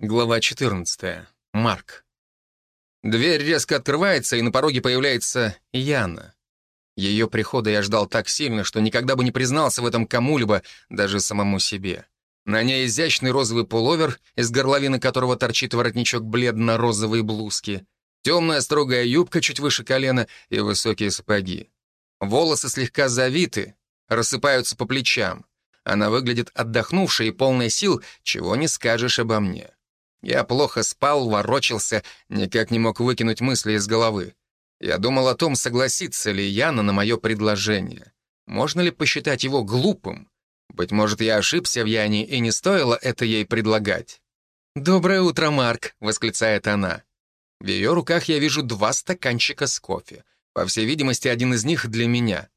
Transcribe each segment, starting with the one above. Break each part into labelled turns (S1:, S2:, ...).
S1: Глава 14. Марк. Дверь резко открывается, и на пороге появляется Яна. Ее прихода я ждал так сильно, что никогда бы не признался в этом кому-либо, даже самому себе. На ней изящный розовый пуловер, из горловины которого торчит воротничок бледно-розовой блузки, темная строгая юбка чуть выше колена и высокие сапоги. Волосы слегка завиты, рассыпаются по плечам. Она выглядит отдохнувшей и полной сил, чего не скажешь обо мне. Я плохо спал, ворочался, никак не мог выкинуть мысли из головы. Я думал о том, согласится ли Яна на мое предложение. Можно ли посчитать его глупым? Быть может, я ошибся в Яне, и не стоило это ей предлагать. «Доброе утро, Марк!» — восклицает она. В ее руках я вижу два стаканчика с кофе. По всей видимости, один из них для меня.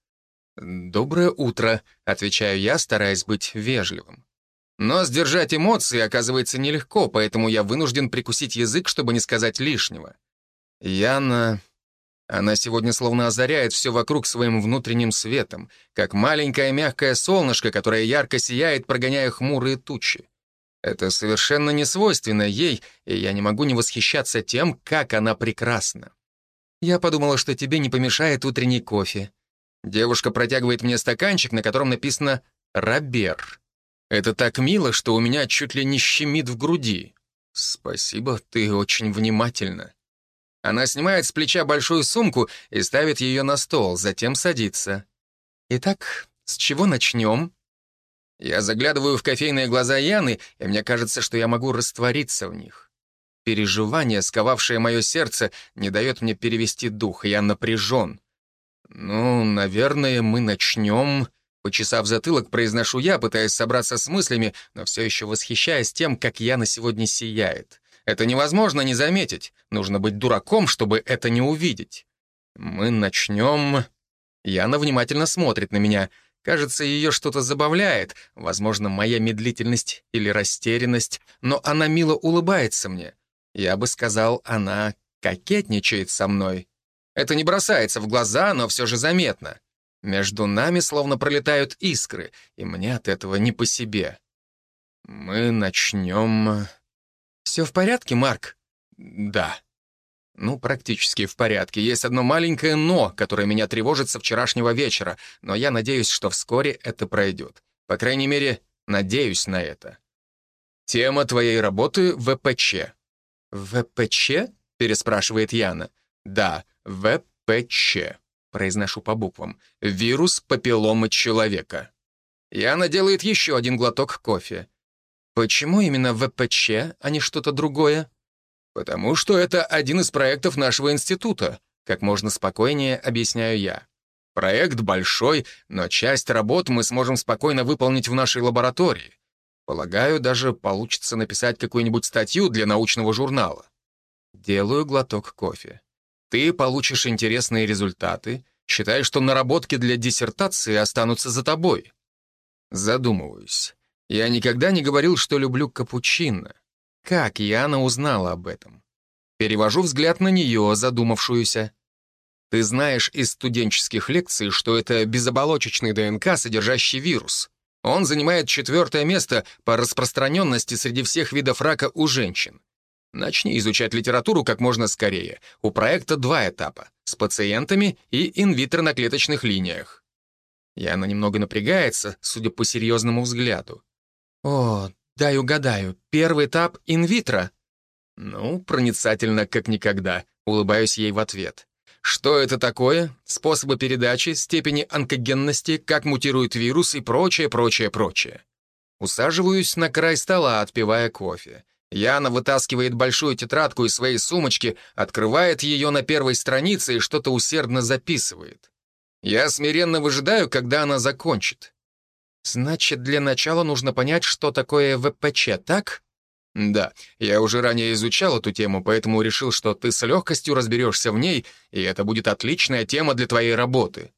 S1: «Доброе утро», — отвечаю я, стараясь быть вежливым. Но сдержать эмоции оказывается нелегко, поэтому я вынужден прикусить язык, чтобы не сказать лишнего. Яна... Она сегодня словно озаряет все вокруг своим внутренним светом, как маленькое мягкое солнышко, которое ярко сияет, прогоняя хмурые тучи. Это совершенно не свойственно ей, и я не могу не восхищаться тем, как она прекрасна. Я подумала, что тебе не помешает утренний кофе. Девушка протягивает мне стаканчик, на котором написано «Робер». Это так мило, что у меня чуть ли не щемит в груди. Спасибо, ты очень внимательна. Она снимает с плеча большую сумку и ставит ее на стол, затем садится. Итак, с чего начнем? Я заглядываю в кофейные глаза Яны, и мне кажется, что я могу раствориться в них. Переживание, сковавшее мое сердце, не дает мне перевести дух, я напряжен. Ну, наверное, мы начнем... Почесав затылок, произношу я, пытаясь собраться с мыслями, но все еще восхищаясь тем, как Яна сегодня сияет. Это невозможно не заметить. Нужно быть дураком, чтобы это не увидеть. Мы начнем... Яна внимательно смотрит на меня. Кажется, ее что-то забавляет. Возможно, моя медлительность или растерянность. Но она мило улыбается мне. Я бы сказал, она кокетничает со мной. Это не бросается в глаза, но все же заметно. Между нами словно пролетают искры, и мне от этого не по себе. Мы начнем... Все в порядке, Марк? Да. Ну, практически в порядке. Есть одно маленькое «но», которое меня тревожит со вчерашнего вечера, но я надеюсь, что вскоре это пройдет. По крайней мере, надеюсь на это. Тема твоей работы — ВПЧ. «ВПЧ?» — переспрашивает Яна. «Да, ВПЧ». Произношу по буквам. «Вирус папилломы человека». Яна делает еще один глоток кофе. Почему именно ВПЧ, а не что-то другое? Потому что это один из проектов нашего института, как можно спокойнее объясняю я. Проект большой, но часть работ мы сможем спокойно выполнить в нашей лаборатории. Полагаю, даже получится написать какую-нибудь статью для научного журнала. Делаю глоток кофе. Ты получишь интересные результаты, считай, что наработки для диссертации останутся за тобой. Задумываюсь. Я никогда не говорил, что люблю капучино. Как Яна узнала об этом? Перевожу взгляд на нее, задумавшуюся. Ты знаешь из студенческих лекций, что это безоболочечный ДНК, содержащий вирус. Он занимает четвертое место по распространенности среди всех видов рака у женщин. Начни изучать литературу как можно скорее. У проекта два этапа — с пациентами и инвитро на клеточных линиях. Яна немного напрягается, судя по серьезному взгляду. «О, дай угадаю, первый этап — инвитро?» «Ну, проницательно, как никогда», — улыбаюсь ей в ответ. «Что это такое? Способы передачи, степени онкогенности, как мутирует вирус и прочее, прочее, прочее». Усаживаюсь на край стола, отпивая кофе. Яна вытаскивает большую тетрадку из своей сумочки, открывает ее на первой странице и что-то усердно записывает. Я смиренно выжидаю, когда она закончит. Значит, для начала нужно понять, что такое ВПЧ, так? Да, я уже ранее изучал эту тему, поэтому решил, что ты с легкостью разберешься в ней, и это будет отличная тема для твоей работы.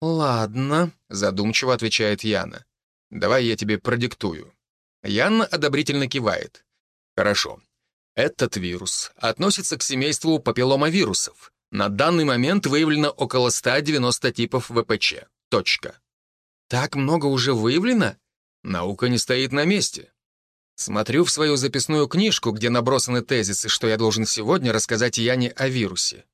S1: Ладно, задумчиво отвечает Яна. Давай я тебе продиктую. Яна одобрительно кивает. Хорошо. Этот вирус относится к семейству папилломавирусов. На данный момент выявлено около 190 типов ВПЧ. Точка. Так много уже выявлено? Наука не стоит на месте. Смотрю в свою записную книжку, где набросаны тезисы, что я должен сегодня рассказать Яне о вирусе.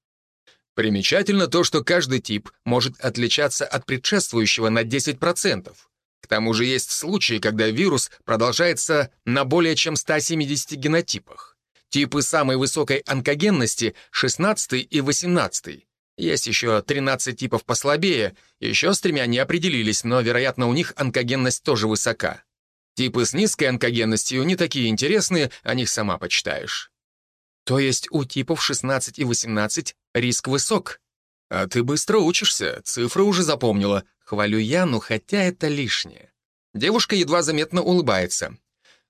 S1: Примечательно то, что каждый тип может отличаться от предшествующего на 10%. К тому же есть случаи, когда вирус продолжается на более чем 170 генотипах. Типы самой высокой онкогенности — 16 и 18. Есть еще 13 типов послабее, еще с тремя не определились, но, вероятно, у них онкогенность тоже высока. Типы с низкой онкогенностью не такие интересные, о них сама почитаешь. То есть у типов 16 и 18 риск высок. А ты быстро учишься, цифры уже запомнила. Хвалю я, но хотя это лишнее. Девушка едва заметно улыбается.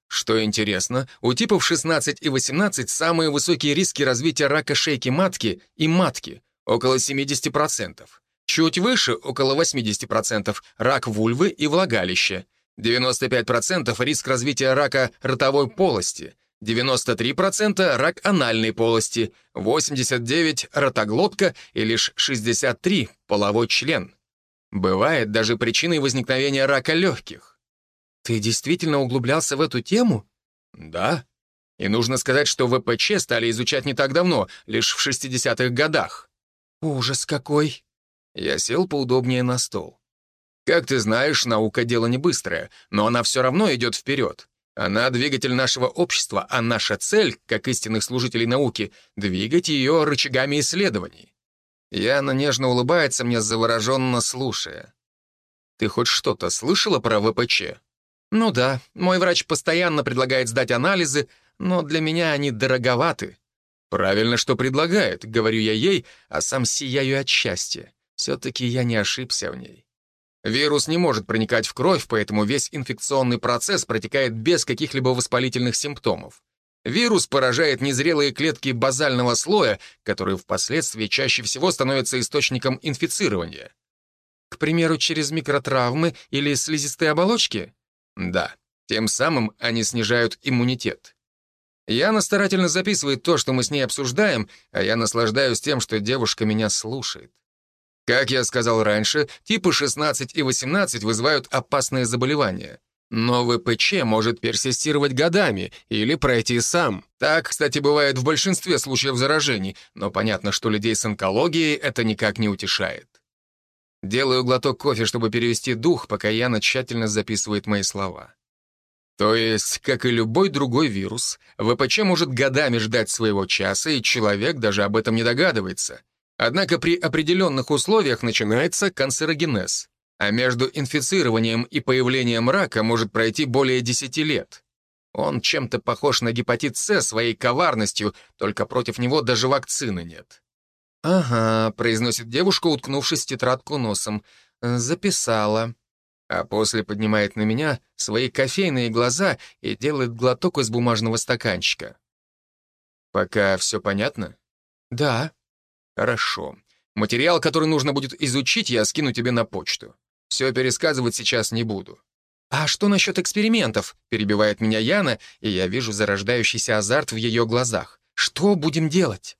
S1: Что интересно, у типов 16 и 18 самые высокие риски развития рака шейки матки и матки, около 70%. Чуть выше, около 80%, рак вульвы и влагалища. 95% риск развития рака ротовой полости, 93% рак анальной полости, 89% ротоглотка и лишь 63% половой член. Бывает даже причиной возникновения рака легких. Ты действительно углублялся в эту тему? Да. И нужно сказать, что ВПЧ стали изучать не так давно, лишь в 60-х годах. Ужас какой! Я сел поудобнее на стол. Как ты знаешь, наука — дело не быстрое, но она все равно идет вперед. Она — двигатель нашего общества, а наша цель, как истинных служителей науки, — двигать ее рычагами исследований. Яна нежно улыбается мне, завороженно слушая. «Ты хоть что-то слышала про ВПЧ?» «Ну да, мой врач постоянно предлагает сдать анализы, но для меня они дороговаты». «Правильно, что предлагает», — говорю я ей, а сам сияю от счастья. Все-таки я не ошибся в ней. Вирус не может проникать в кровь, поэтому весь инфекционный процесс протекает без каких-либо воспалительных симптомов. Вирус поражает незрелые клетки базального слоя, которые впоследствии чаще всего становятся источником инфицирования. К примеру, через микротравмы или слизистые оболочки? Да, тем самым они снижают иммунитет. Яна старательно записывает то, что мы с ней обсуждаем, а я наслаждаюсь тем, что девушка меня слушает. Как я сказал раньше, типы 16 и 18 вызывают опасные заболевания. Но ВПЧ может персистировать годами или пройти сам. Так, кстати, бывает в большинстве случаев заражений, но понятно, что людей с онкологией это никак не утешает. Делаю глоток кофе, чтобы перевести дух, пока Яна тщательно записывает мои слова. То есть, как и любой другой вирус, ВПЧ может годами ждать своего часа, и человек даже об этом не догадывается. Однако при определенных условиях начинается канцерогенез, а между инфицированием и появлением рака может пройти более 10 лет. Он чем-то похож на гепатит С своей коварностью, только против него даже вакцины нет. «Ага», — произносит девушка, уткнувшись в тетрадку носом. «Записала». А после поднимает на меня свои кофейные глаза и делает глоток из бумажного стаканчика. «Пока все понятно?» «Да», Хорошо. Материал, который нужно будет изучить, я скину тебе на почту. Все пересказывать сейчас не буду. «А что насчет экспериментов?» — перебивает меня Яна, и я вижу зарождающийся азарт в ее глазах. «Что будем делать?»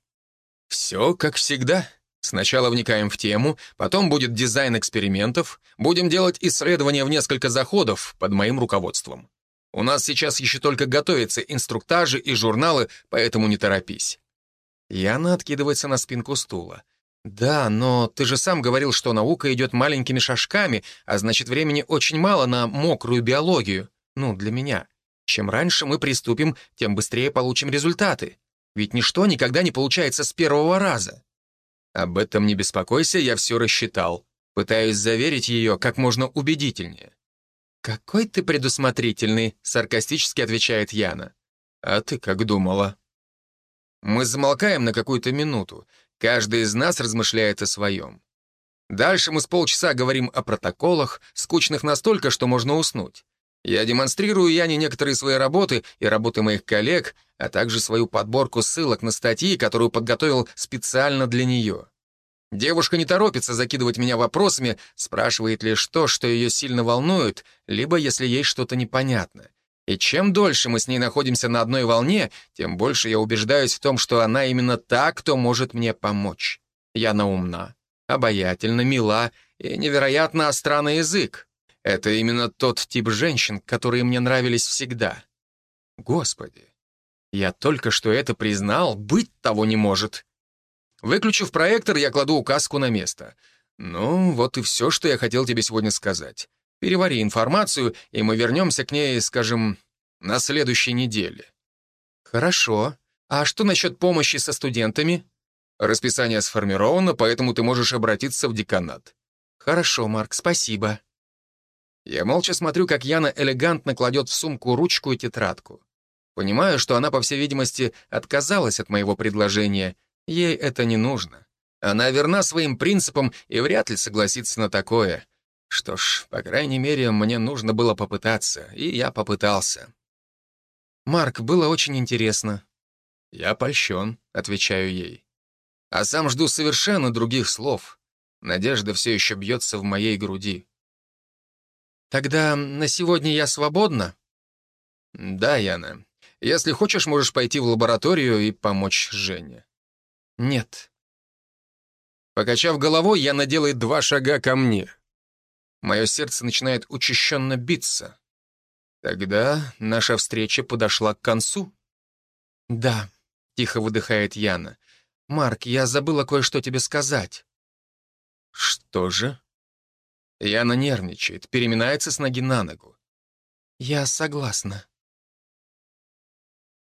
S1: «Все как всегда. Сначала вникаем в тему, потом будет дизайн экспериментов, будем делать исследования в несколько заходов под моим руководством. У нас сейчас еще только готовятся инструктажи и журналы, поэтому не торопись. Яна откидывается на спинку стула. «Да, но ты же сам говорил, что наука идет маленькими шажками, а значит, времени очень мало на мокрую биологию. Ну, для меня. Чем раньше мы приступим, тем быстрее получим результаты. Ведь ничто никогда не получается с первого раза». «Об этом не беспокойся, я все рассчитал. Пытаюсь заверить ее как можно убедительнее». «Какой ты предусмотрительный», — саркастически отвечает Яна. «А ты как думала?» Мы замолкаем на какую-то минуту. Каждый из нас размышляет о своем. Дальше мы с полчаса говорим о протоколах, скучных настолько, что можно уснуть. Я демонстрирую Яне некоторые свои работы и работы моих коллег, а также свою подборку ссылок на статьи, которую подготовил специально для нее. Девушка не торопится закидывать меня вопросами, спрашивает лишь то, что ее сильно волнует, либо если ей что-то непонятно. И чем дольше мы с ней находимся на одной волне, тем больше я убеждаюсь в том, что она именно та, кто может мне помочь. Яна умна, обаятельна, мила и невероятно остра на язык. Это именно тот тип женщин, которые мне нравились всегда. Господи, я только что это признал, быть того не может. Выключив проектор, я кладу указку на место. Ну, вот и все, что я хотел тебе сегодня сказать. Перевари информацию, и мы вернемся к ней, скажем, на следующей неделе. Хорошо. А что насчет помощи со студентами? Расписание сформировано, поэтому ты можешь обратиться в деканат. Хорошо, Марк, спасибо. Я молча смотрю, как Яна элегантно кладет в сумку ручку и тетрадку. Понимаю, что она, по всей видимости, отказалась от моего предложения. Ей это не нужно. Она верна своим принципам и вряд ли согласится на такое. Что ж, по крайней мере, мне нужно было попытаться, и я попытался. «Марк, было очень интересно». «Я польщен», — отвечаю ей. А сам жду совершенно других слов. Надежда все еще бьется в моей груди. «Тогда на сегодня я свободна?» «Да, Яна. Если хочешь, можешь пойти в лабораторию и помочь Жене». «Нет». Покачав головой, Яна делает два шага ко мне. Мое сердце начинает учащенно биться. Тогда наша встреча подошла к концу. «Да», — тихо выдыхает Яна. «Марк, я забыла кое-что тебе сказать». «Что же?» Яна нервничает, переминается с ноги на ногу. «Я согласна».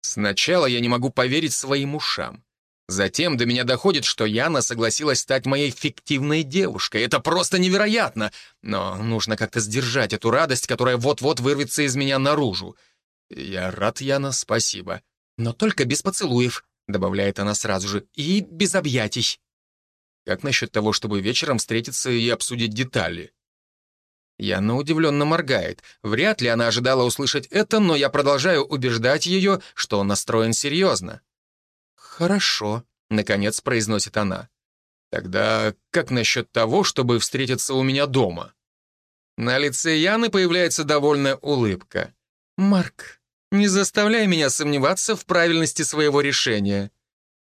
S1: Сначала я не могу поверить своим ушам. Затем до меня доходит, что Яна согласилась стать моей фиктивной девушкой. Это просто невероятно! Но нужно как-то сдержать эту радость, которая вот-вот вырвется из меня наружу. Я рад, Яна, спасибо. Но только без поцелуев, добавляет она сразу же, и без объятий. Как насчет того, чтобы вечером встретиться и обсудить детали? Яна удивленно моргает. Вряд ли она ожидала услышать это, но я продолжаю убеждать ее, что он настроен серьезно. «Хорошо», — наконец произносит она. «Тогда как насчет того, чтобы встретиться у меня дома?» На лице Яны появляется довольная улыбка. «Марк, не заставляй меня сомневаться в правильности своего решения».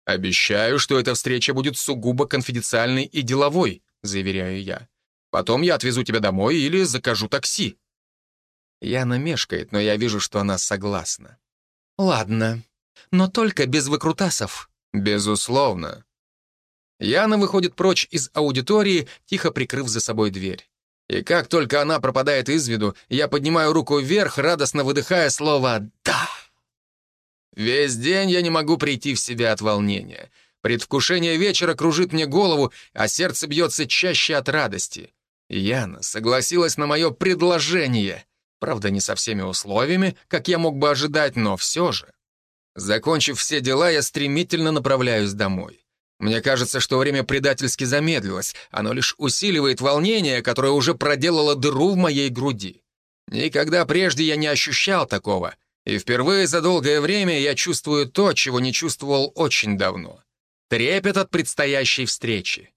S1: «Обещаю, что эта встреча будет сугубо конфиденциальной и деловой», — заверяю я. Потом я отвезу тебя домой или закажу такси». Яна мешкает, но я вижу, что она согласна. «Ладно, но только без выкрутасов». «Безусловно». Яна выходит прочь из аудитории, тихо прикрыв за собой дверь. И как только она пропадает из виду, я поднимаю руку вверх, радостно выдыхая слово «да». Весь день я не могу прийти в себя от волнения. Предвкушение вечера кружит мне голову, а сердце бьется чаще от радости. Яна согласилась на мое предложение. Правда, не со всеми условиями, как я мог бы ожидать, но все же. Закончив все дела, я стремительно направляюсь домой. Мне кажется, что время предательски замедлилось. Оно лишь усиливает волнение, которое уже проделало дыру в моей груди. Никогда прежде я не ощущал такого. И впервые за долгое время я чувствую то, чего не чувствовал очень давно. Трепет от предстоящей встречи.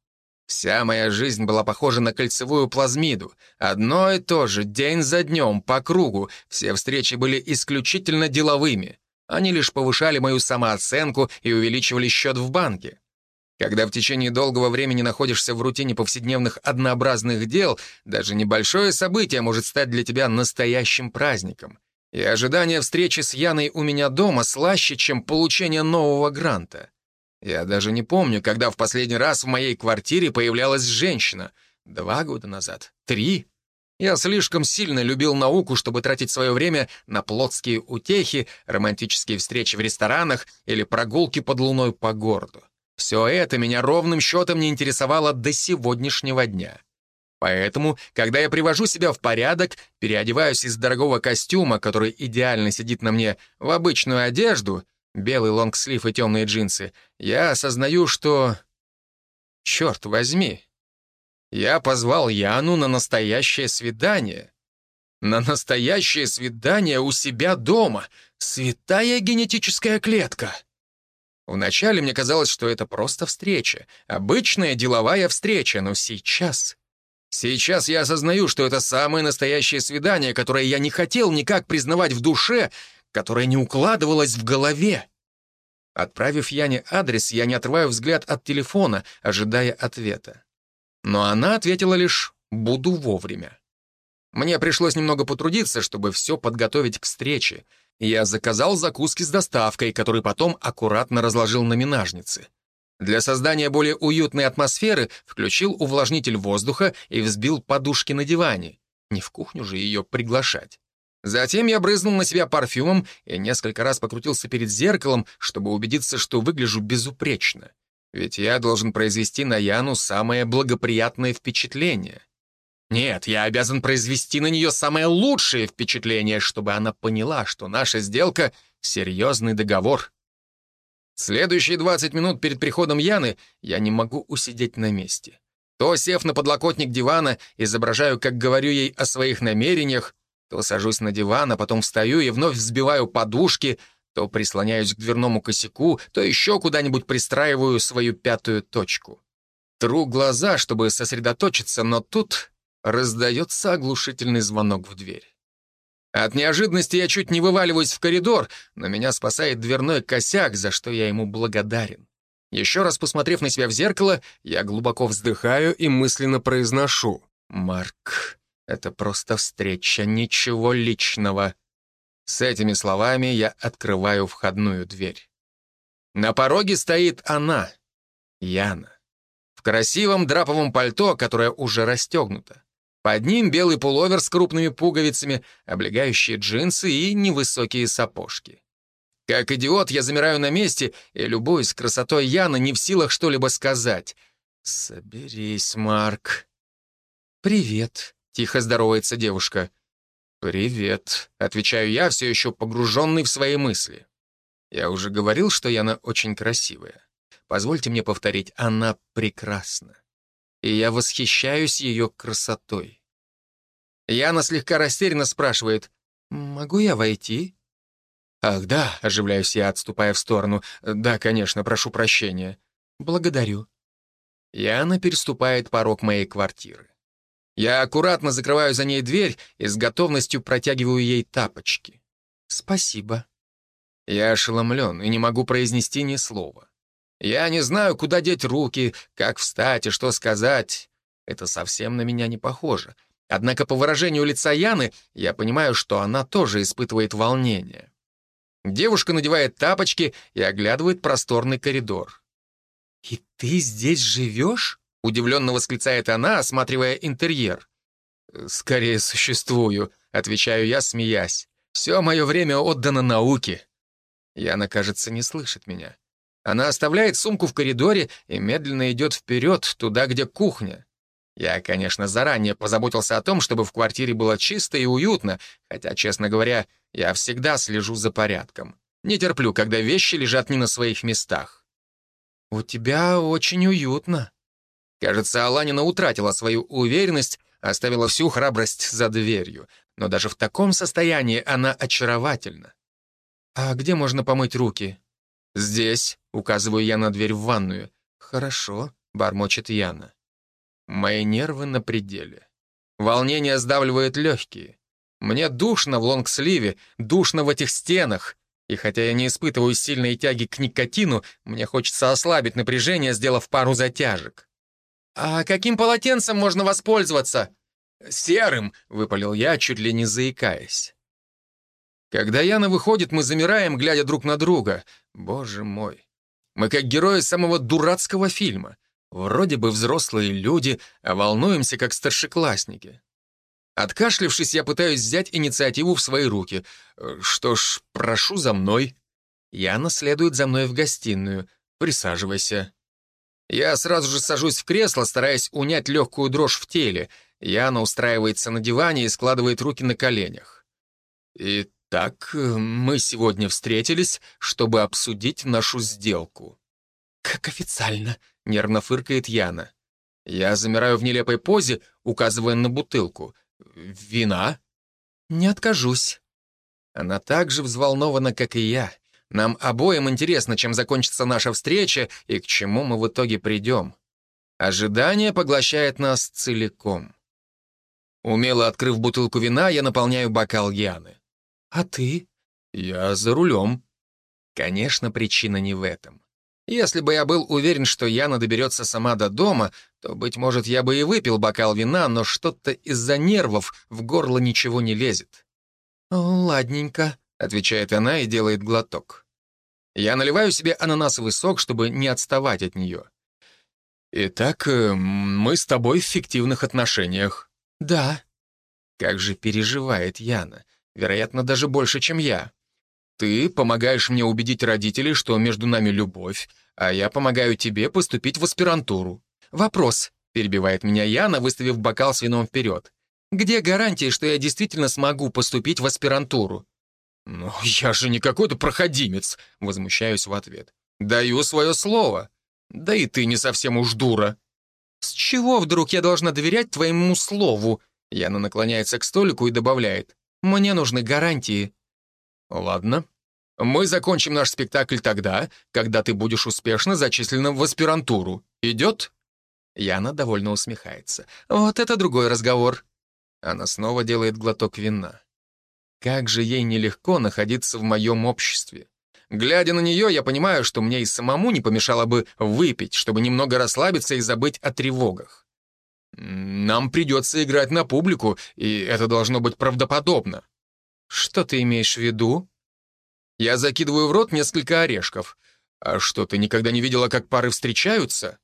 S1: Вся моя жизнь была похожа на кольцевую плазмиду. Одно и то же, день за днем, по кругу. Все встречи были исключительно деловыми. Они лишь повышали мою самооценку и увеличивали счет в банке. Когда в течение долгого времени находишься в рутине повседневных однообразных дел, даже небольшое событие может стать для тебя настоящим праздником. И ожидание встречи с Яной у меня дома слаще, чем получение нового гранта. Я даже не помню, когда в последний раз в моей квартире появлялась женщина. Два года назад? Три? Я слишком сильно любил науку, чтобы тратить свое время на плотские утехи, романтические встречи в ресторанах или прогулки под луной по городу. Все это меня ровным счетом не интересовало до сегодняшнего дня. Поэтому, когда я привожу себя в порядок, переодеваюсь из дорогого костюма, который идеально сидит на мне, в обычную одежду — белый лонгслив и темные джинсы, я осознаю, что... Черт возьми. Я позвал Яну на настоящее свидание. На настоящее свидание у себя дома. Святая генетическая клетка. Вначале мне казалось, что это просто встреча. Обычная деловая встреча, но сейчас... Сейчас я осознаю, что это самое настоящее свидание, которое я не хотел никак признавать в душе, которое не укладывалось в голове. Отправив Яне адрес, я не отрываю взгляд от телефона, ожидая ответа. Но она ответила лишь «буду вовремя». Мне пришлось немного потрудиться, чтобы все подготовить к встрече. Я заказал закуски с доставкой, которые потом аккуратно разложил на минажнице. Для создания более уютной атмосферы включил увлажнитель воздуха и взбил подушки на диване. Не в кухню же ее приглашать. Затем я брызнул на себя парфюмом и несколько раз покрутился перед зеркалом, чтобы убедиться, что выгляжу безупречно. Ведь я должен произвести на Яну самое благоприятное впечатление. Нет, я обязан произвести на нее самое лучшее впечатление, чтобы она поняла, что наша сделка — серьезный договор. Следующие 20 минут перед приходом Яны я не могу усидеть на месте. То, сев на подлокотник дивана, изображаю, как говорю ей о своих намерениях, то сажусь на диван, а потом встаю и вновь взбиваю подушки, то прислоняюсь к дверному косяку, то еще куда-нибудь пристраиваю свою пятую точку. Тру глаза, чтобы сосредоточиться, но тут раздается оглушительный звонок в дверь. От неожиданности я чуть не вываливаюсь в коридор, но меня спасает дверной косяк, за что я ему благодарен. Еще раз посмотрев на себя в зеркало, я глубоко вздыхаю и мысленно произношу «Марк, это просто встреча, ничего личного». С этими словами я открываю входную дверь. На пороге стоит она, Яна, в красивом драповом пальто, которое уже расстегнуто. Под ним белый пуловер с крупными пуговицами, облегающие джинсы и невысокие сапожки. Как идиот, я замираю на месте и любуюсь красотой Яны, не в силах что-либо сказать. «Соберись, Марк». «Привет», — тихо здоровается девушка. «Привет», — отвечаю я, все еще погруженный в свои мысли. Я уже говорил, что Яна очень красивая. Позвольте мне повторить, она прекрасна и я восхищаюсь ее красотой. Яна слегка растерянно спрашивает, «Могу я войти?» «Ах, да», — оживляюсь я, отступая в сторону. «Да, конечно, прошу прощения». «Благодарю». Яна переступает порог моей квартиры. Я аккуратно закрываю за ней дверь и с готовностью протягиваю ей тапочки. «Спасибо». Я ошеломлен и не могу произнести ни слова. Я не знаю, куда деть руки, как встать и что сказать. Это совсем на меня не похоже. Однако по выражению лица Яны я понимаю, что она тоже испытывает волнение. Девушка надевает тапочки и оглядывает просторный коридор. «И ты здесь живешь?» — удивленно восклицает она, осматривая интерьер. «Скорее существую», — отвечаю я, смеясь. «Все мое время отдано науке». Яна, кажется, не слышит меня. Она оставляет сумку в коридоре и медленно идет вперед, туда, где кухня. Я, конечно, заранее позаботился о том, чтобы в квартире было чисто и уютно, хотя, честно говоря, я всегда слежу за порядком. Не терплю, когда вещи лежат не на своих местах. «У тебя очень уютно». Кажется, Аланина утратила свою уверенность, оставила всю храбрость за дверью. Но даже в таком состоянии она очаровательна. «А где можно помыть руки?» «Здесь», — указываю я на дверь в ванную. «Хорошо», — бормочет Яна. Мои нервы на пределе. Волнение сдавливает легкие. Мне душно в лонгсливе, душно в этих стенах. И хотя я не испытываю сильной тяги к никотину, мне хочется ослабить напряжение, сделав пару затяжек. «А каким полотенцем можно воспользоваться?» «Серым», — выпалил я, чуть ли не заикаясь. Когда Яна выходит, мы замираем, глядя друг на друга. Боже мой. Мы как герои самого дурацкого фильма. Вроде бы взрослые люди, а волнуемся, как старшеклассники. Откашлившись, я пытаюсь взять инициативу в свои руки. Что ж, прошу за мной. Яна следует за мной в гостиную. Присаживайся. Я сразу же сажусь в кресло, стараясь унять легкую дрожь в теле. Яна устраивается на диване и складывает руки на коленях. И «Так, э, мы сегодня встретились, чтобы обсудить нашу сделку». «Как официально», — нервно фыркает Яна. Я замираю в нелепой позе, указывая на бутылку. «Вина?» «Не откажусь». Она так же взволнована, как и я. Нам обоим интересно, чем закончится наша встреча и к чему мы в итоге придем. Ожидание поглощает нас целиком. Умело открыв бутылку вина, я наполняю бокал Яны. «А ты?» «Я за рулем». Конечно, причина не в этом. Если бы я был уверен, что Яна доберется сама до дома, то, быть может, я бы и выпил бокал вина, но что-то из-за нервов в горло ничего не лезет. «Ладненько», — отвечает она и делает глоток. Я наливаю себе ананасовый сок, чтобы не отставать от нее. «Итак, э, мы с тобой в фиктивных отношениях».
S2: «Да».
S1: Как же переживает Яна. Вероятно, даже больше, чем я. Ты помогаешь мне убедить родителей, что между нами любовь, а я помогаю тебе поступить в аспирантуру. Вопрос, перебивает меня Яна, выставив бокал с вином вперед. Где гарантии, что я действительно смогу поступить в аспирантуру? «Ну, я же не какой-то проходимец», — возмущаюсь в ответ. «Даю свое слово. Да и ты не совсем уж дура». «С чего вдруг я должна доверять твоему слову?» Яна наклоняется к столику и добавляет. «Мне нужны гарантии». «Ладно. Мы закончим наш спектакль тогда, когда ты будешь успешно зачислена в аспирантуру. Идет?» Яна довольно усмехается. «Вот это другой разговор». Она снова делает глоток вина. Как же ей нелегко находиться в моем обществе. Глядя на нее, я понимаю, что мне и самому не помешало бы выпить, чтобы немного расслабиться и забыть о тревогах. Нам придется играть на публику, и это должно быть правдоподобно. Что ты имеешь в виду? Я закидываю в рот несколько орешков. А что, ты никогда не видела, как пары встречаются?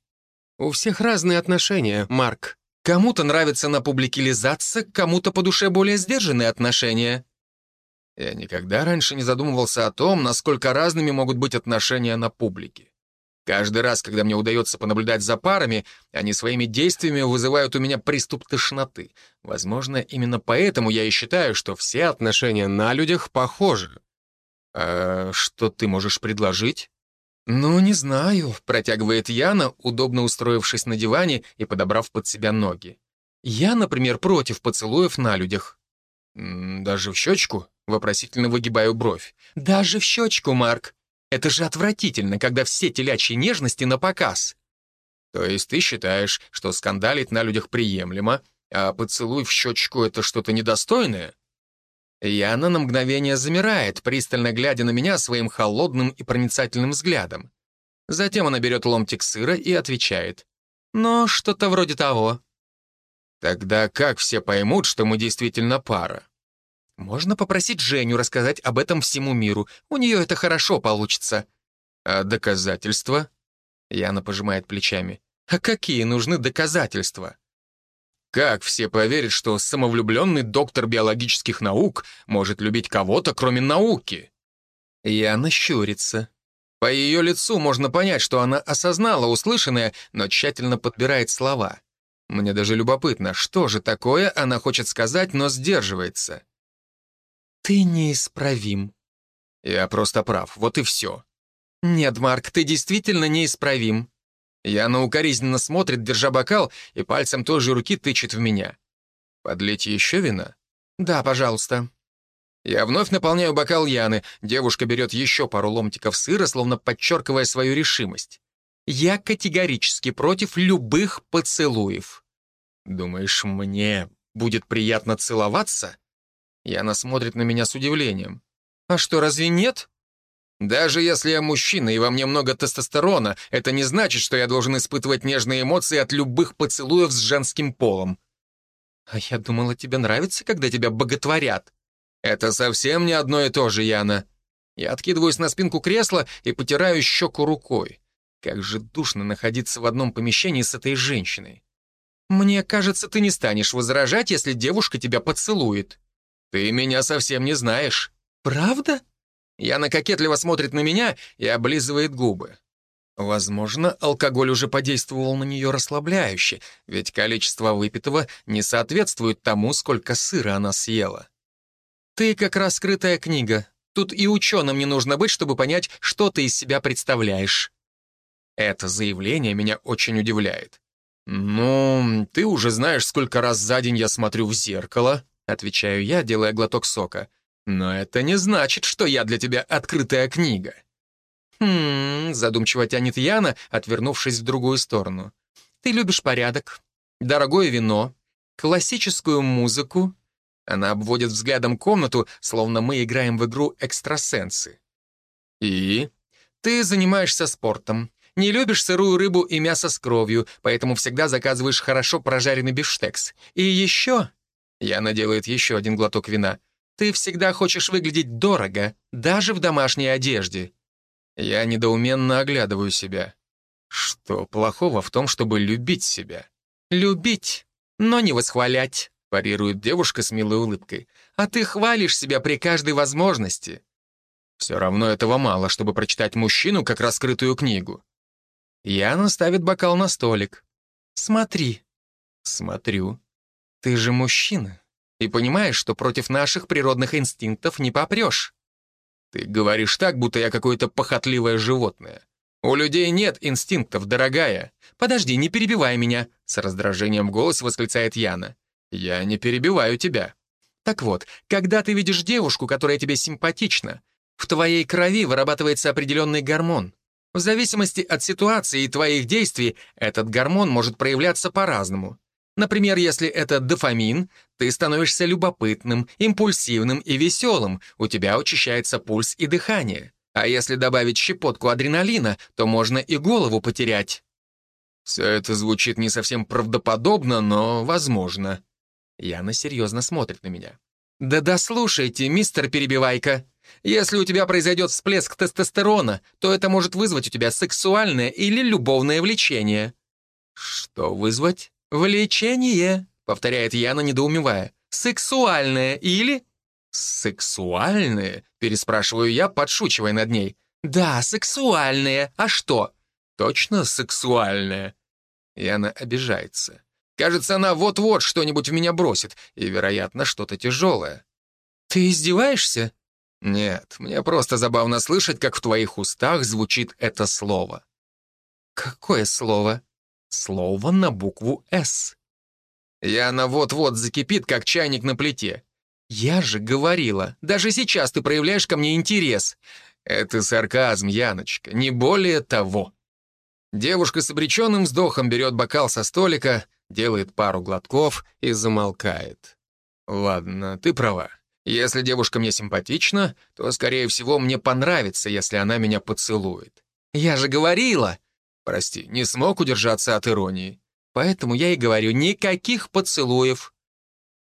S1: У всех разные отношения, Марк. Кому-то нравится на публике лизаться, кому-то по душе более сдержанные отношения. Я никогда раньше не задумывался о том, насколько разными могут быть отношения на публике. Каждый раз, когда мне удается понаблюдать за парами, они своими действиями вызывают у меня приступ тошноты. Возможно, именно поэтому я и считаю, что все отношения на людях похожи. «А что ты можешь предложить?» «Ну, не знаю», — протягивает Яна, удобно устроившись на диване и подобрав под себя ноги. «Я, например, против поцелуев на людях». «Даже в щечку?» — вопросительно выгибаю бровь. «Даже в щечку, Марк. Это же отвратительно, когда все телячьи нежности на показ». «То есть ты считаешь, что скандалить на людях приемлемо, а поцелуй в щечку — это что-то недостойное?» Яна на мгновение замирает, пристально глядя на меня своим холодным и проницательным взглядом. Затем она берет ломтик сыра и отвечает. «Но что-то вроде того». «Тогда как все поймут, что мы действительно пара?» «Можно попросить Женю рассказать об этом всему миру. У нее это хорошо получится». «А доказательства?» Яна пожимает плечами. «А какие нужны доказательства?» Как все поверят, что самовлюбленный доктор биологических наук может любить кого-то, кроме науки? Яна щурится. По ее лицу можно понять, что она осознала услышанное, но тщательно подбирает слова. Мне даже любопытно, что же такое она хочет сказать, но сдерживается. «Ты неисправим». Я просто прав, вот и все. «Нет, Марк, ты действительно неисправим. Яна укоризненно смотрит, держа бокал, и пальцем той же руки тычет в меня. «Подлить еще вина?» «Да, пожалуйста». Я вновь наполняю бокал Яны. Девушка берет еще пару ломтиков сыра, словно подчеркивая свою решимость. «Я категорически против любых поцелуев». «Думаешь, мне будет приятно целоваться?» Яна смотрит на меня с удивлением. «А что, разве нет?» Даже если я мужчина и во мне много тестостерона, это не значит, что я должен испытывать нежные эмоции от любых поцелуев с женским полом. А я думала, тебе нравится, когда тебя боготворят. Это совсем не одно и то же, Яна. Я откидываюсь на спинку кресла и потираю щеку рукой. Как же душно находиться в одном помещении с этой женщиной. Мне кажется, ты не станешь возражать, если девушка тебя поцелует. Ты меня совсем не знаешь. Правда? Яна кокетливо смотрит на меня и облизывает губы. Возможно, алкоголь уже подействовал на нее расслабляюще, ведь количество выпитого не соответствует тому, сколько сыра она съела. «Ты как раскрытая книга. Тут и ученым не нужно быть, чтобы понять, что ты из себя представляешь». Это заявление меня очень удивляет. «Ну, ты уже знаешь, сколько раз за день я смотрю в зеркало», отвечаю я, делая глоток сока. Но это не значит, что я для тебя открытая книга. Хм, задумчиво тянет Яна, отвернувшись в другую сторону. Ты любишь порядок, дорогое вино, классическую музыку. Она обводит взглядом комнату, словно мы играем в игру экстрасенсы. И? Ты занимаешься спортом. Не любишь сырую рыбу и мясо с кровью, поэтому всегда заказываешь хорошо прожаренный бифштекс. И еще... Яна делает еще один глоток вина — Ты всегда хочешь выглядеть дорого, даже в домашней одежде. Я недоуменно оглядываю себя. Что плохого в том, чтобы любить себя? Любить, но не восхвалять, парирует девушка с милой улыбкой. А ты хвалишь себя при каждой возможности. Все равно этого мало, чтобы прочитать мужчину как раскрытую книгу. Яна ставит бокал на столик. «Смотри». «Смотрю. Ты же мужчина и понимаешь, что против наших природных инстинктов не попрешь. Ты говоришь так, будто я какое-то похотливое животное. У людей нет инстинктов, дорогая. Подожди, не перебивай меня, с раздражением в голос восклицает Яна. Я не перебиваю тебя. Так вот, когда ты видишь девушку, которая тебе симпатична, в твоей крови вырабатывается определенный гормон. В зависимости от ситуации и твоих действий этот гормон может проявляться по-разному. Например, если это дофамин, ты становишься любопытным, импульсивным и веселым, у тебя учащается пульс и дыхание. А если добавить щепотку адреналина, то можно и голову потерять. Все это звучит не совсем правдоподобно, но возможно. Яна серьезно смотрит на меня. «Да дослушайте, мистер Перебивайка. Если у тебя произойдет всплеск тестостерона, то это может вызвать у тебя сексуальное или любовное влечение». «Что вызвать?» «Влечение», — повторяет Яна, недоумевая. «Сексуальное или...» «Сексуальное?» — переспрашиваю я, подшучивая над ней. «Да, сексуальное. А что?» «Точно сексуальное?» Яна обижается. Кажется, она вот-вот что-нибудь в меня бросит, и, вероятно, что-то тяжелое. «Ты издеваешься?» «Нет, мне просто забавно слышать, как в твоих устах звучит это слово». «Какое слово?» Слово на букву «С». Яна вот-вот закипит, как чайник на плите. Я же говорила, даже сейчас ты проявляешь ко мне интерес. Это сарказм, Яночка, не более того. Девушка с обреченным вздохом берет бокал со столика, делает пару глотков и замолкает. Ладно, ты права. Если девушка мне симпатична, то, скорее всего, мне понравится, если она меня поцелует. Я же говорила, Прости, не смог удержаться от иронии. Поэтому я и говорю, никаких поцелуев.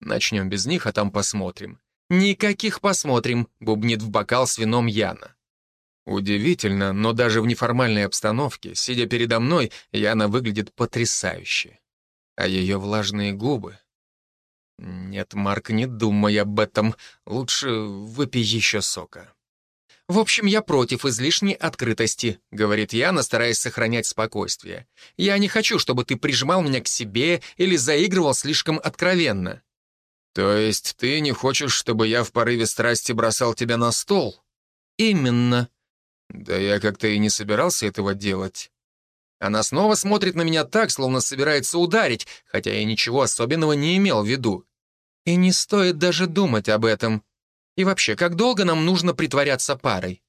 S1: Начнем без них, а там посмотрим. Никаких посмотрим, бубнит в бокал с вином Яна. Удивительно, но даже в неформальной обстановке, сидя передо мной, Яна выглядит потрясающе. А ее влажные губы... Нет, Марк, не думай об этом. Лучше выпей еще сока. «В общем, я против излишней открытости», — говорит Яна, стараясь сохранять спокойствие. «Я не хочу, чтобы ты прижимал меня к себе или заигрывал слишком откровенно». «То есть ты не хочешь, чтобы я в порыве страсти бросал тебя на стол?» «Именно». «Да я как-то и не собирался этого делать». Она снова смотрит на меня так, словно собирается ударить, хотя я ничего особенного не имел в виду. «И не стоит даже думать об этом», и вообще, как долго нам нужно притворяться парой?»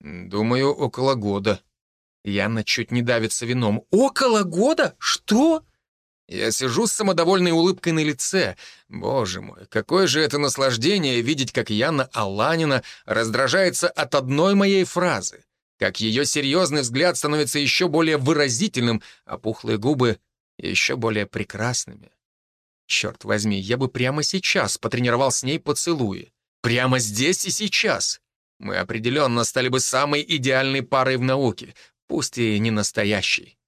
S1: «Думаю, около года». Яна чуть не давится вином. «Около года? Что?» Я сижу с самодовольной улыбкой на лице. Боже мой, какое же это наслаждение видеть, как Яна Аланина раздражается от одной моей фразы, как ее серьезный взгляд становится еще более выразительным, а пухлые губы еще более прекрасными. Черт возьми, я бы прямо сейчас потренировал с ней поцелуи. Прямо здесь и сейчас. Мы определенно стали бы самой идеальной парой в науке, пусть и не настоящей.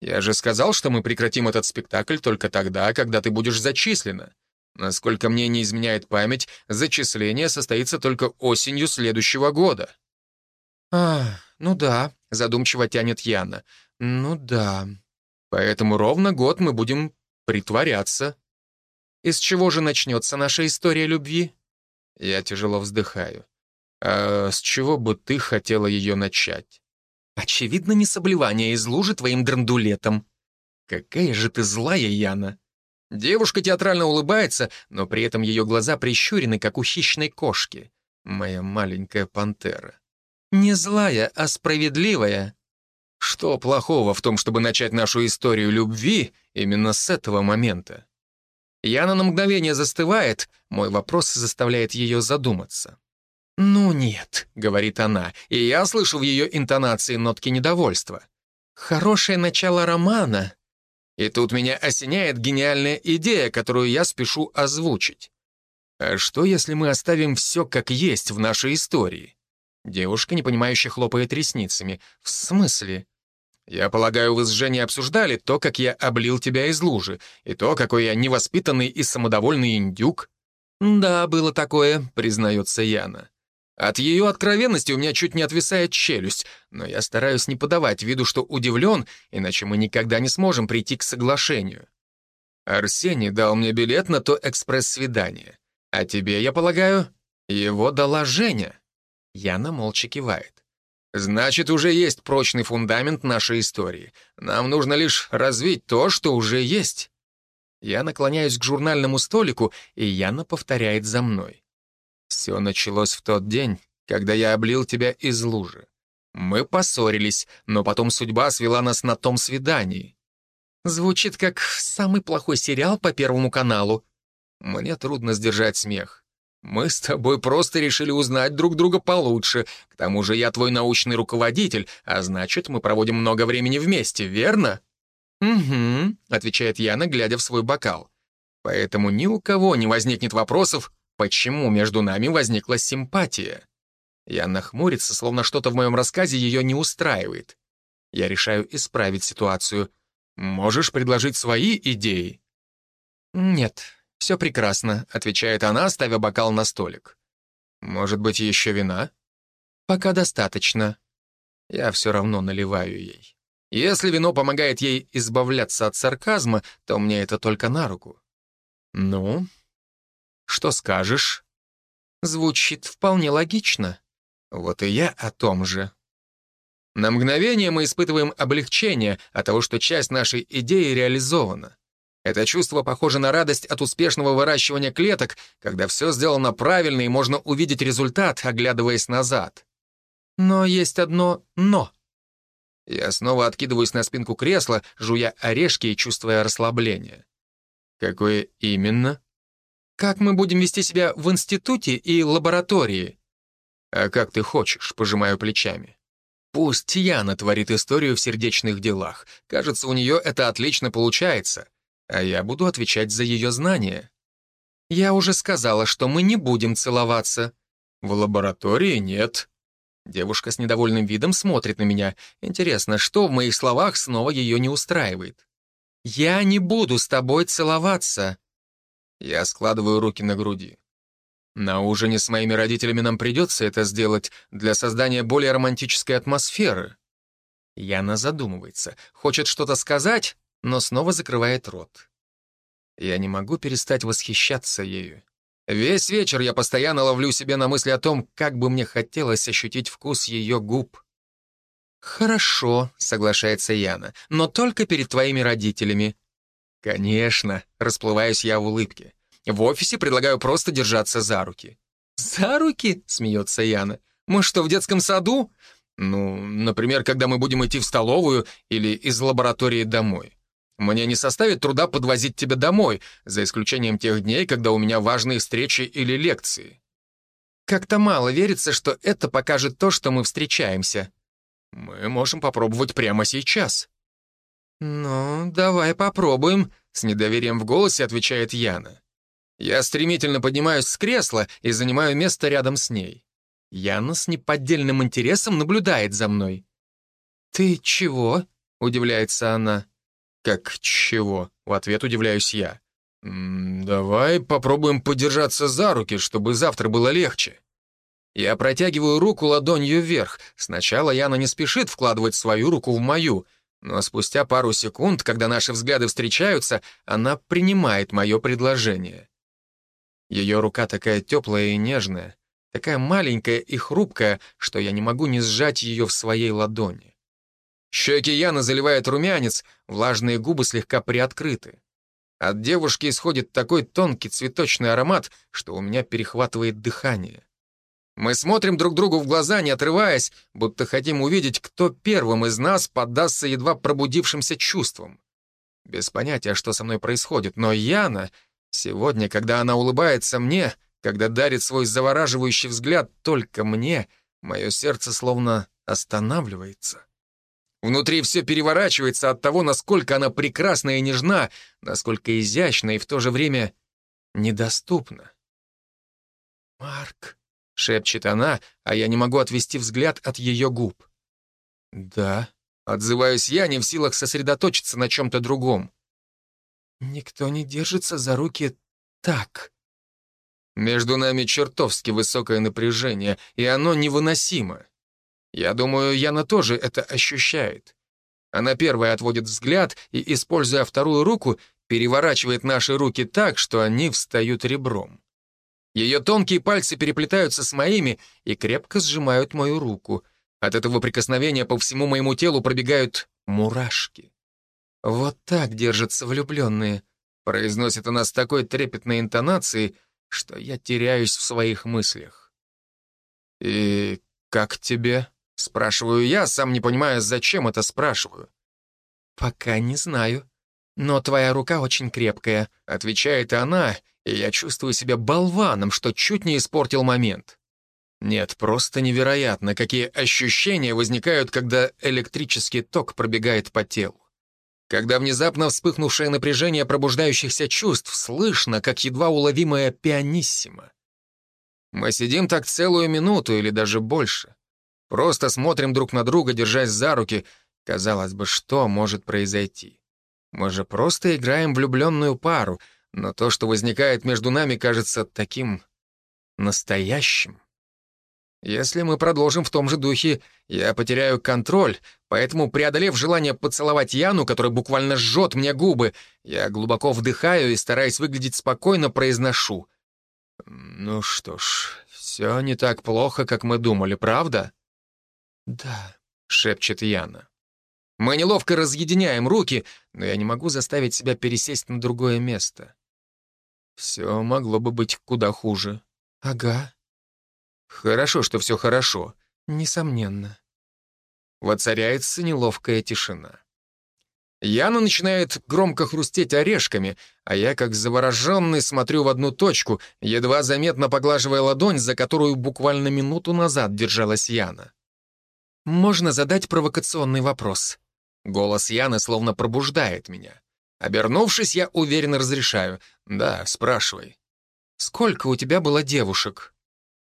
S1: Я же сказал, что мы прекратим этот спектакль только тогда, когда ты будешь зачислена. Насколько мне не изменяет память, зачисление состоится только осенью следующего года. «А, ну да», — задумчиво тянет Яна. «Ну да. Поэтому ровно год мы будем притворяться. Из чего же начнется наша история любви?» Я тяжело вздыхаю. «А с чего бы ты хотела ее начать?» «Очевидно, не с обливания из лужи твоим драндулетом». «Какая же ты злая, Яна!» Девушка театрально улыбается, но при этом ее глаза прищурены, как у хищной кошки. Моя маленькая пантера. Не злая, а справедливая. Что плохого в том, чтобы начать нашу историю любви именно с этого момента? Яна на мгновение застывает, мой вопрос заставляет ее задуматься. «Ну нет», — говорит она, и я слышу в ее интонации нотки недовольства. «Хорошее начало романа». И тут меня осеняет гениальная идея, которую я спешу озвучить. А что, если мы оставим все как есть в нашей истории? Девушка, непонимающе хлопает ресницами. В смысле? Я полагаю, вы с Женей обсуждали то, как я облил тебя из лужи, и то, какой я невоспитанный и самодовольный индюк. Да, было такое, признается Яна. От ее откровенности у меня чуть не отвисает челюсть, но я стараюсь не подавать виду, что удивлен, иначе мы никогда не сможем прийти к соглашению. Арсений дал мне билет на то экспресс-свидание. А тебе, я полагаю, его дала Женя?» Яна молча кивает. «Значит, уже есть прочный фундамент нашей истории. Нам нужно лишь развить то, что уже есть». Я наклоняюсь к журнальному столику, и Яна повторяет за мной. «Все началось в тот день, когда я облил тебя из лужи. Мы поссорились, но потом судьба свела нас на том свидании». Звучит как самый плохой сериал по Первому каналу, мне трудно сдержать смех. Мы с тобой просто решили узнать друг друга получше. К тому же я твой научный руководитель, а значит, мы проводим много времени вместе, верно? «Угу», — отвечает Яна, глядя в свой бокал. «Поэтому ни у кого не возникнет вопросов, почему между нами возникла симпатия». Яна хмурится, словно что-то в моем рассказе ее не устраивает. Я решаю исправить ситуацию. «Можешь предложить свои идеи?» «Нет, «Все прекрасно», — отвечает она, ставя бокал на столик. «Может быть, еще вина?» «Пока достаточно». Я все равно наливаю ей. Если вино помогает ей избавляться от сарказма, то мне это только на руку. «Ну, что скажешь?» Звучит вполне логично. Вот и я о том же. На мгновение мы испытываем облегчение от того, что часть нашей идеи реализована. Это чувство похоже на радость от успешного выращивания клеток, когда все сделано правильно и можно увидеть результат, оглядываясь назад. Но есть одно «но». Я снова откидываюсь на спинку кресла, жуя орешки и чувствуя расслабление. Какое именно? Как мы будем вести себя в институте и лаборатории? А как ты хочешь, пожимаю плечами. Пусть Яна творит историю в сердечных делах. Кажется, у нее это отлично получается а я буду отвечать за ее знания. Я уже сказала, что мы не будем целоваться. В лаборатории нет. Девушка с недовольным видом смотрит на меня. Интересно, что в моих словах снова ее не устраивает? «Я не буду с тобой целоваться». Я складываю руки на груди. На ужине с моими родителями нам придется это сделать для создания более романтической атмосферы. Яна задумывается, хочет что-то сказать, но снова закрывает рот. Я не могу перестать восхищаться ею. Весь вечер я постоянно ловлю себе на мысли о том, как бы мне хотелось ощутить вкус ее губ. «Хорошо», — соглашается Яна, — «но только перед твоими родителями». «Конечно», — расплываюсь я в улыбке. «В офисе предлагаю просто держаться за руки». «За руки?» — смеется Яна. «Мы что, в детском саду?» «Ну, например, когда мы будем идти в столовую или из лаборатории домой». Мне не составит труда подвозить тебя домой, за исключением тех дней, когда у меня важные встречи или лекции. Как-то мало верится, что это покажет то, что мы встречаемся. Мы можем попробовать прямо сейчас. «Ну, давай попробуем», — с недоверием в голосе отвечает Яна. Я стремительно поднимаюсь с кресла и занимаю место рядом с ней. Яна с неподдельным интересом наблюдает за мной. «Ты чего?» — удивляется она. «Как чего?» — в ответ удивляюсь я. «Давай попробуем подержаться за руки, чтобы завтра было легче». Я протягиваю руку ладонью вверх. Сначала Яна не спешит вкладывать свою руку в мою, но спустя пару секунд, когда наши взгляды встречаются, она принимает мое предложение. Ее рука такая теплая и нежная, такая маленькая и хрупкая, что я не могу не сжать ее в своей ладони. Щеки Яна заливает румянец, влажные губы слегка приоткрыты. От девушки исходит такой тонкий цветочный аромат, что у меня перехватывает дыхание. Мы смотрим друг другу в глаза, не отрываясь, будто хотим увидеть, кто первым из нас поддастся едва пробудившимся чувствам. Без понятия, что со мной происходит, но Яна, сегодня, когда она улыбается мне, когда дарит свой завораживающий взгляд только мне, мое сердце словно останавливается. Внутри все переворачивается от того, насколько она прекрасна и нежна, насколько изящна и в то же время недоступна. «Марк», — шепчет она, а я не могу отвести взгляд от ее губ. «Да», — отзываюсь я, не в силах сосредоточиться на чем-то другом. «Никто не держится за руки так». Между нами чертовски высокое напряжение, и оно невыносимо. Я думаю, Яна тоже это ощущает. Она первая отводит взгляд и, используя вторую руку, переворачивает наши руки так, что они встают ребром. Ее тонкие пальцы переплетаются с моими и крепко сжимают мою руку. От этого прикосновения по всему моему телу пробегают мурашки. «Вот так держатся влюбленные», — произносит она с такой трепетной интонацией, что я теряюсь в своих мыслях. «И как тебе?» — спрашиваю я, сам не понимая, зачем это спрашиваю. «Пока не знаю. Но твоя рука очень крепкая», — отвечает она, и я чувствую себя болваном, что чуть не испортил момент. Нет, просто невероятно, какие ощущения возникают, когда электрический ток пробегает по телу. Когда внезапно вспыхнувшее напряжение пробуждающихся чувств слышно, как едва уловимое пианиссимо. Мы сидим так целую минуту или даже больше. Просто смотрим друг на друга, держась за руки. Казалось бы, что может произойти? Мы же просто играем влюбленную пару, но то, что возникает между нами, кажется таким настоящим. Если мы продолжим в том же духе, я потеряю контроль, поэтому, преодолев желание поцеловать Яну, которая буквально жжет мне губы, я глубоко вдыхаю и, стараясь выглядеть спокойно, произношу. «Ну что ж, все не так плохо, как мы думали, правда?» «Да», — шепчет Яна. Мы неловко разъединяем руки, но я не могу заставить себя пересесть на другое место. Все могло бы быть куда хуже. «Ага», Хорошо, что все хорошо. Несомненно. Воцаряется неловкая тишина. Яна начинает громко хрустеть орешками, а я, как завороженный, смотрю в одну точку, едва заметно поглаживая ладонь, за которую буквально минуту назад держалась Яна. «Можно задать провокационный вопрос?» Голос Яны словно пробуждает меня. Обернувшись, я уверенно разрешаю. «Да, спрашивай». «Сколько у тебя было девушек?»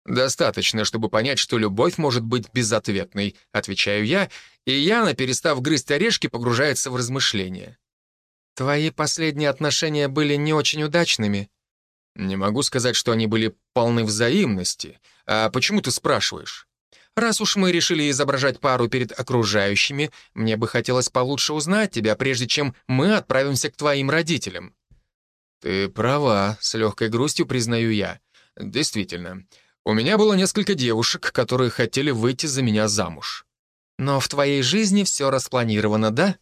S1: «Достаточно, чтобы понять, что любовь может быть безответной», — отвечаю я, и Яна, перестав грызть орешки, погружается в размышления. «Твои последние отношения были не очень удачными?» «Не могу сказать, что они были полны взаимности. А почему ты спрашиваешь?» «Раз уж мы решили изображать пару перед окружающими, мне бы хотелось получше узнать тебя, прежде чем мы отправимся к твоим родителям». «Ты права», — с легкой грустью признаю я. «Действительно, у меня было несколько девушек, которые хотели выйти за меня замуж. Но в твоей жизни все распланировано, да?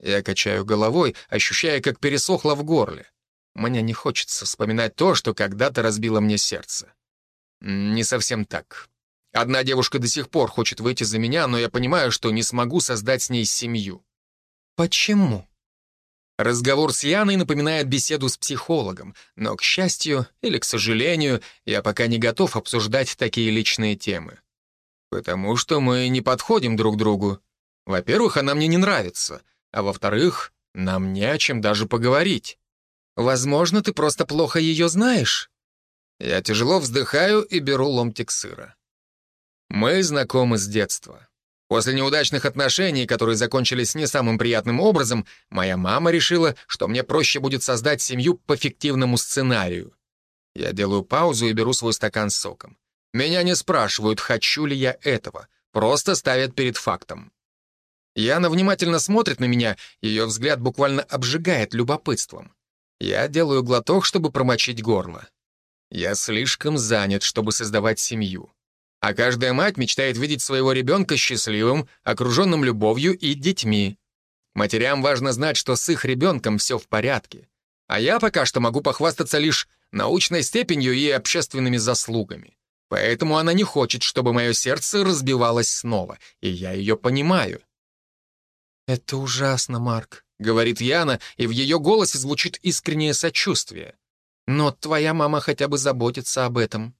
S1: Я качаю головой, ощущая, как пересохло в горле. Мне не хочется вспоминать то, что когда-то разбило мне сердце. Не совсем так. Одна девушка до сих пор хочет выйти за меня, но я понимаю, что не смогу создать с ней семью. Почему? Разговор с Яной напоминает беседу с психологом, но, к счастью или к сожалению, я пока не готов обсуждать такие личные темы. Потому что мы не подходим друг другу. Во-первых, она мне не нравится, а во-вторых, нам не о чем даже поговорить. Возможно, ты просто плохо ее знаешь. Я тяжело вздыхаю и беру ломтик сыра. Мы знакомы с детства. После неудачных отношений, которые закончились не самым приятным образом, моя мама решила, что мне проще будет создать семью по фиктивному сценарию. Я делаю паузу и беру свой стакан с соком. Меня не спрашивают, хочу ли я этого, просто ставят перед фактом. Яна внимательно смотрит на меня, ее взгляд буквально обжигает любопытством. Я делаю глоток, чтобы промочить горло. Я слишком занят, чтобы создавать семью. А каждая мать мечтает видеть своего ребенка счастливым, окруженным любовью и детьми. Матерям важно знать, что с их ребенком все в порядке. А я пока что могу похвастаться лишь научной степенью и общественными заслугами. Поэтому она не хочет, чтобы мое сердце разбивалось снова, и я ее понимаю. «Это ужасно, Марк», — говорит Яна, и в ее голосе звучит искреннее сочувствие. «Но твоя мама хотя бы заботится об этом».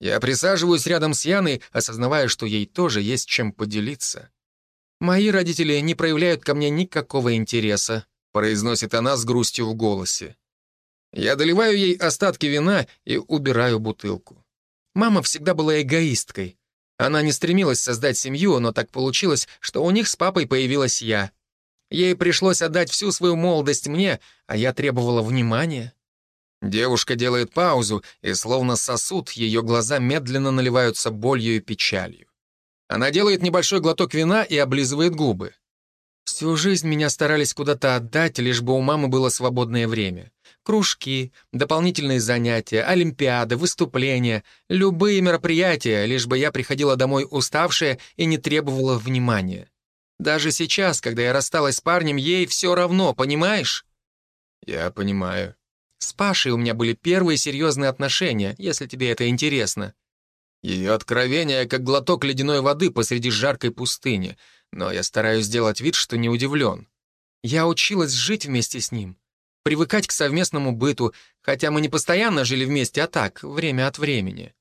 S1: Я присаживаюсь рядом с Яной, осознавая, что ей тоже есть чем поделиться. «Мои родители не проявляют ко мне никакого интереса», произносит она с грустью в голосе. Я доливаю ей остатки вина и убираю бутылку. Мама всегда была эгоисткой. Она не стремилась создать семью, но так получилось, что у них с папой появилась я. Ей пришлось отдать всю свою молодость мне, а я требовала внимания. Девушка делает паузу, и словно сосуд, ее глаза медленно наливаются болью и печалью. Она делает небольшой глоток вина и облизывает губы. Всю жизнь меня старались куда-то отдать, лишь бы у мамы было свободное время. Кружки, дополнительные занятия, олимпиады, выступления, любые мероприятия, лишь бы я приходила домой уставшая и не требовала внимания. Даже сейчас, когда я рассталась с парнем, ей все равно, понимаешь? Я понимаю. С Пашей у меня были первые серьезные отношения, если тебе это интересно. Ее откровение, как глоток ледяной воды посреди жаркой пустыни — но я стараюсь сделать вид, что не удивлен. Я училась жить вместе с ним, привыкать к совместному быту, хотя мы не постоянно жили вместе, а так, время от времени.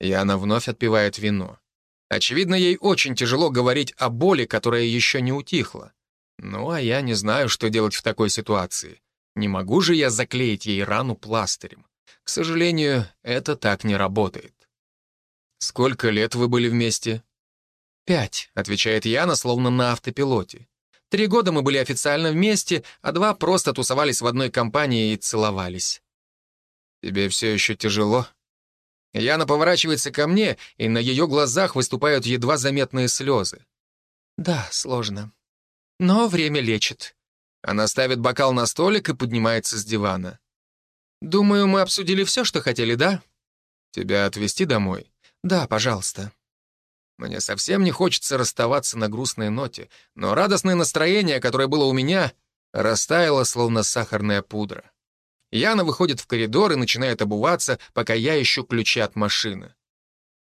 S1: И она вновь отпивает вино. Очевидно, ей очень тяжело говорить о боли, которая еще не утихла. Ну, а я не знаю, что делать в такой ситуации. Не могу же я заклеить ей рану пластырем. К сожалению, это так не работает. «Сколько лет вы были вместе?» «Пять», — отвечает Яна, словно на автопилоте. «Три года мы были официально вместе, а два просто тусовались в одной компании и целовались». «Тебе все еще тяжело?» Яна поворачивается ко мне, и на ее глазах выступают едва заметные слезы. «Да, сложно. Но время лечит». Она ставит бокал на столик и поднимается с дивана. «Думаю, мы обсудили все, что хотели, да?» «Тебя отвезти домой?» «Да, пожалуйста». Мне совсем не хочется расставаться на грустной ноте, но радостное настроение, которое было у меня, растаяло, словно сахарная пудра. Яна выходит в коридор и начинает обуваться, пока я ищу ключи от машины.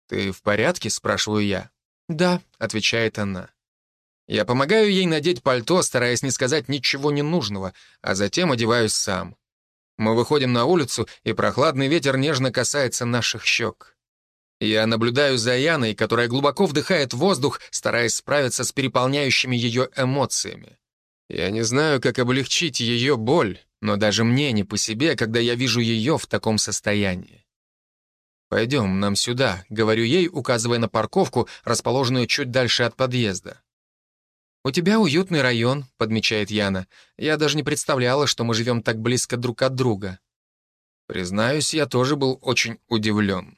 S1: «Ты в порядке?» — спрашиваю я. «Да», — отвечает она. Я помогаю ей надеть пальто, стараясь не сказать ничего ненужного, а затем одеваюсь сам. Мы выходим на улицу, и прохладный ветер нежно касается наших щек. Я наблюдаю за Яной, которая глубоко вдыхает воздух, стараясь справиться с переполняющими ее эмоциями. Я не знаю, как облегчить ее боль, но даже мне не по себе, когда я вижу ее в таком состоянии. «Пойдем, нам сюда», — говорю ей, указывая на парковку, расположенную чуть дальше от подъезда. «У тебя уютный район», — подмечает Яна. «Я даже не представляла, что мы живем так близко друг от друга». Признаюсь, я тоже был очень удивлен.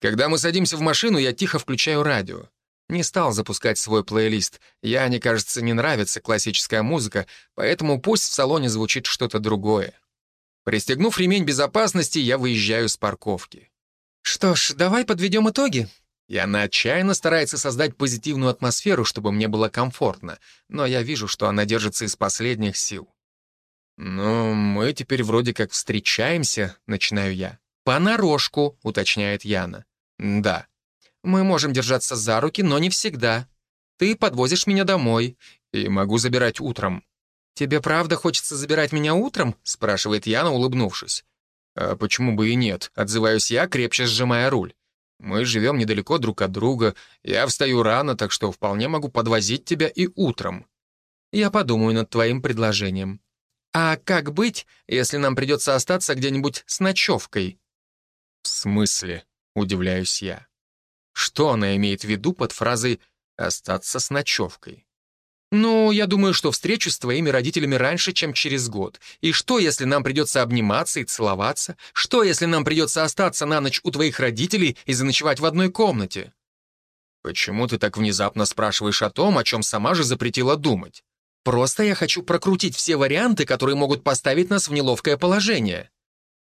S1: Когда мы садимся в машину, я тихо включаю радио. Не стал запускать свой плейлист. Яне, кажется, не нравится классическая музыка, поэтому пусть в салоне звучит что-то другое. Пристегнув ремень безопасности, я выезжаю с парковки. «Что ж, давай подведем итоги». Яна отчаянно старается создать позитивную атмосферу, чтобы мне было комфортно, но я вижу, что она держится из последних сил. «Ну, мы теперь вроде как встречаемся», — начинаю я. «Понарошку», — уточняет Яна. «Да. Мы можем держаться за руки, но не всегда. Ты подвозишь меня домой и могу забирать утром». «Тебе правда хочется забирать меня утром?» — спрашивает Яна, улыбнувшись. «А почему бы и нет?» — отзываюсь я, крепче сжимая руль. «Мы живем недалеко друг от друга. Я встаю рано, так что вполне могу подвозить тебя и утром». «Я подумаю над твоим предложением». «А как быть, если нам придется остаться где-нибудь с ночевкой?» «В смысле?» — удивляюсь я. Что она имеет в виду под фразой «остаться с ночевкой»? «Ну, я думаю, что встречу с твоими родителями раньше, чем через год. И что, если нам придется обниматься и целоваться? Что, если нам придется остаться на ночь у твоих родителей и заночевать в одной комнате?» «Почему ты так внезапно спрашиваешь о том, о чем сама же запретила думать? Просто я хочу прокрутить все варианты, которые могут поставить нас в неловкое положение».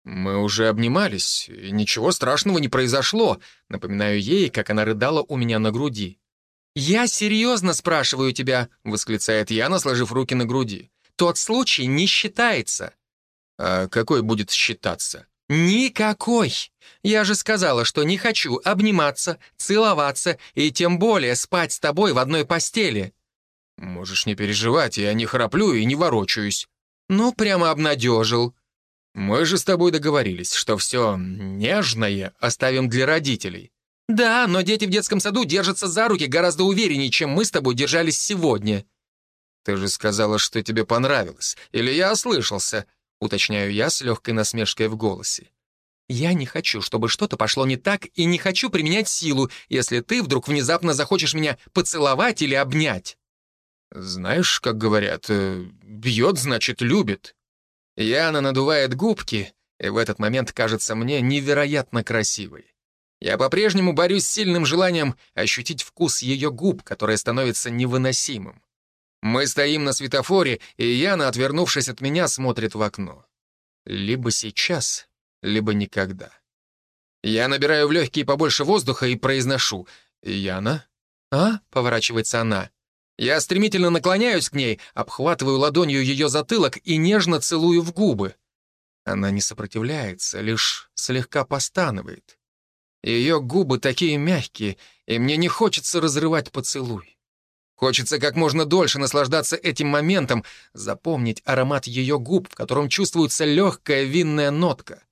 S1: «Мы уже обнимались, и ничего страшного не произошло», напоминаю ей, как она рыдала у меня на груди. «Я серьезно спрашиваю тебя», — восклицает Яна, сложив руки на груди. «Тот случай не считается». «А какой будет считаться?» «Никакой! Я же сказала, что не хочу обниматься, целоваться и тем более спать с тобой в одной постели». «Можешь не переживать, я не храплю и не ворочаюсь». «Ну, прямо обнадежил», мы же с тобой договорились, что все нежное оставим для родителей. Да, но дети в детском саду держатся за руки гораздо увереннее, чем мы с тобой держались сегодня. Ты же сказала, что тебе понравилось. Или я ослышался? Уточняю я с легкой насмешкой в голосе. Я не хочу, чтобы что-то пошло не так, и не хочу применять силу, если ты вдруг внезапно захочешь меня поцеловать или обнять. Знаешь, как говорят, э, бьет, значит, любит. Яна надувает губки, и в этот момент кажется мне невероятно красивой. Я по-прежнему борюсь с сильным желанием ощутить вкус ее губ, которое становится невыносимым. Мы стоим на светофоре, и Яна, отвернувшись от меня, смотрит в окно. Либо сейчас, либо никогда. Я набираю в легкие побольше воздуха и произношу «Яна?» «А?» — поворачивается она. Я стремительно наклоняюсь к ней, обхватываю ладонью ее затылок и нежно целую в губы. Она не сопротивляется, лишь слегка постанывает. Ее губы такие мягкие, и мне не хочется разрывать поцелуй. Хочется как можно дольше наслаждаться этим моментом, запомнить аромат ее губ, в котором чувствуется легкая винная нотка.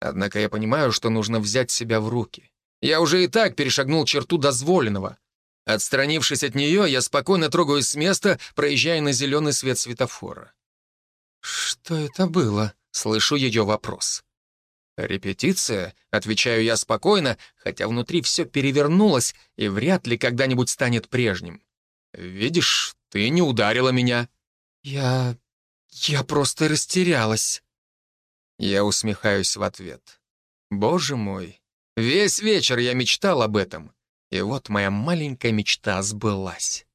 S1: Однако я понимаю, что нужно взять себя в руки. Я уже и так перешагнул черту дозволенного. Отстранившись от нее, я спокойно трогаюсь с места, проезжая на зеленый свет светофора. «Что это было?» — слышу ее вопрос. «Репетиция?» — отвечаю я спокойно, хотя внутри все перевернулось и вряд ли когда-нибудь станет прежним. «Видишь, ты не ударила меня». «Я... я просто растерялась». Я усмехаюсь в ответ. «Боже мой, весь вечер я мечтал об этом». И вот моя маленькая мечта сбылась.